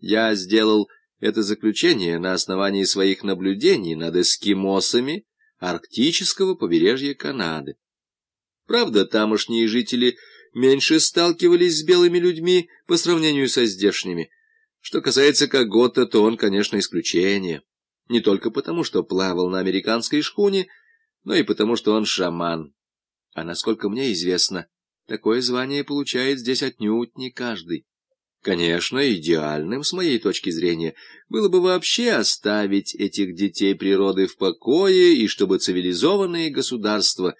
Я сделал это заключение на основании своих наблюдений над эскимосами арктического побережья Канады. Правда, тамошние жители меньше сталкивались с белыми людьми по сравнению со здешними. Что касается Когота, то он, конечно, исключение. Не только потому, что плавал на американской шхуне, но и потому, что он шаман. А насколько мне известно, такое звание получает здесь отнюдь не каждый. Конечно, идеальным, с моей точки зрения, было бы вообще оставить этих детей природы в покое, и чтобы цивилизованные государства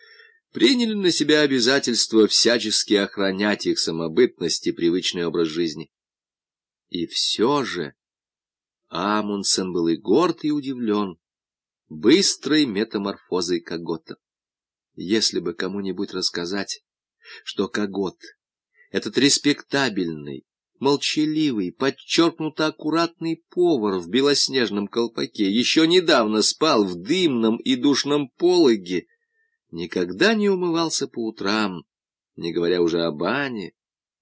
приняли на себя обязательство всячески охранять их самобытность и привычный образ жизни. И все же Амундсен был и горд, и удивлен быстрой метаморфозой Когота. Если бы кому-нибудь рассказать, что Когот, этот респектабельный, молчаливый, подчеркнуто аккуратный повар в белоснежном колпаке еще недавно спал в дымном и душном пологе, никогда не умывался по утрам, не говоря уже о бане,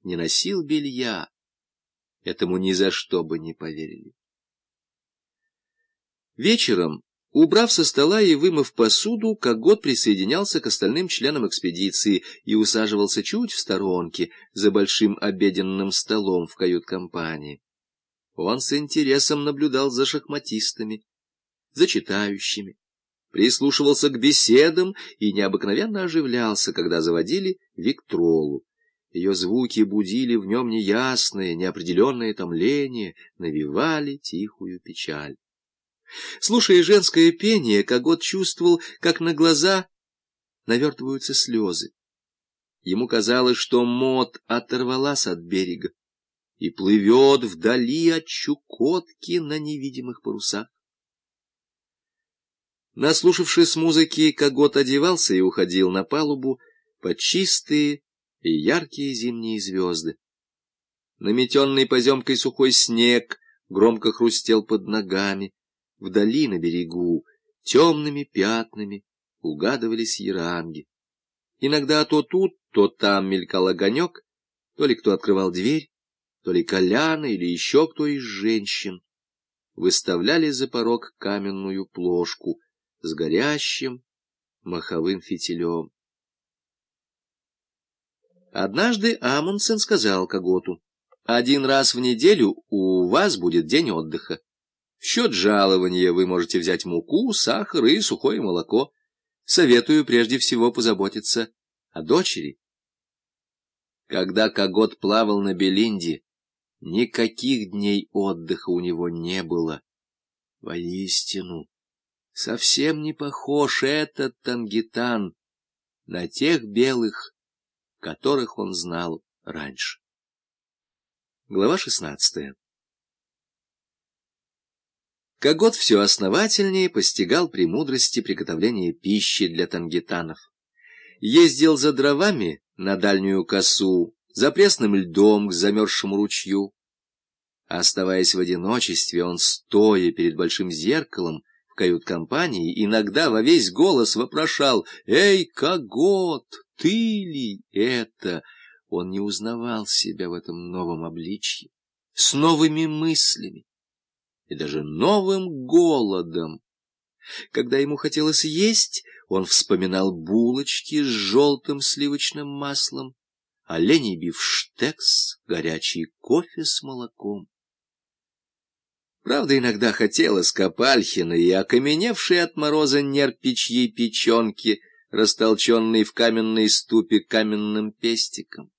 не носил белья. Этому ни за что бы не поверили. Вечером Убрав со стола и вымыв посуду, Когот присоединялся к остальным членам экспедиции и усаживался чуть в сторонке, за большим обеденным столом в кают-компании. Он с интересом наблюдал за шахматистами, за читающими, прислушивался к беседам и необыкновенно оживлялся, когда заводили Виктролу. Ее звуки будили в нем неясное, неопределенное томление, навевали тихую печаль. Слушая женское пение, Когот чувствовал, как на глаза навертываются слезы. Ему казалось, что мод оторвалась от берега и плывет вдали от Чукотки на невидимых парусах. Наслушавшись музыки, Когот одевался и уходил на палубу под чистые и яркие зимние звезды. Наметенный поземкой сухой снег громко хрустел под ногами. Вдали на берегу темными пятнами угадывались яранги. Иногда то тут, то там мелькал огонек, то ли кто открывал дверь, то ли Коляна или еще кто из женщин. Выставляли за порог каменную плошку с горящим маховым фитилем. Однажды Амундсен сказал Коготу, «Один раз в неделю у вас будет день отдыха. В счет жалования вы можете взять муку, сахар и сухое молоко. Советую прежде всего позаботиться о дочери. Когда Когот плавал на Белинде, никаких дней отдыха у него не было. Воистину, совсем не похож этот тангитан на тех белых, которых он знал раньше. Глава шестнадцатая Когот все основательнее постигал премудрости приготовления пищи для тангитанов. Ездил за дровами на дальнюю косу, за пресным льдом к замерзшему ручью. Оставаясь в одиночестве, он, стоя перед большим зеркалом в кают-компании, иногда во весь голос вопрошал «Эй, Когот, ты ли это?» Он не узнавал себя в этом новом обличье, с новыми мыслями и даже новым голодом. Когда ему хотелось есть, он вспоминал булочки с желтым сливочным маслом, оленей бифштекс, горячий кофе с молоком. Правда, иногда хотелось Копальхина и окаменевшей от мороза нерпичьей печенки, растолченной в каменной ступе каменным пестиком.